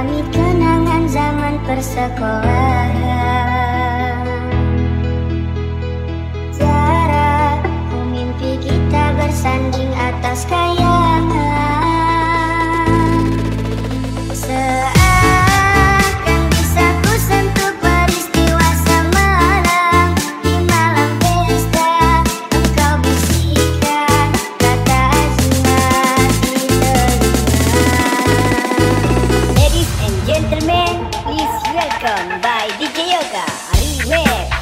Mengamit kenangan zaman persekolahan. Jarak mimpi kita bersanding atas kayu welcome by DJ Yoga Aliweb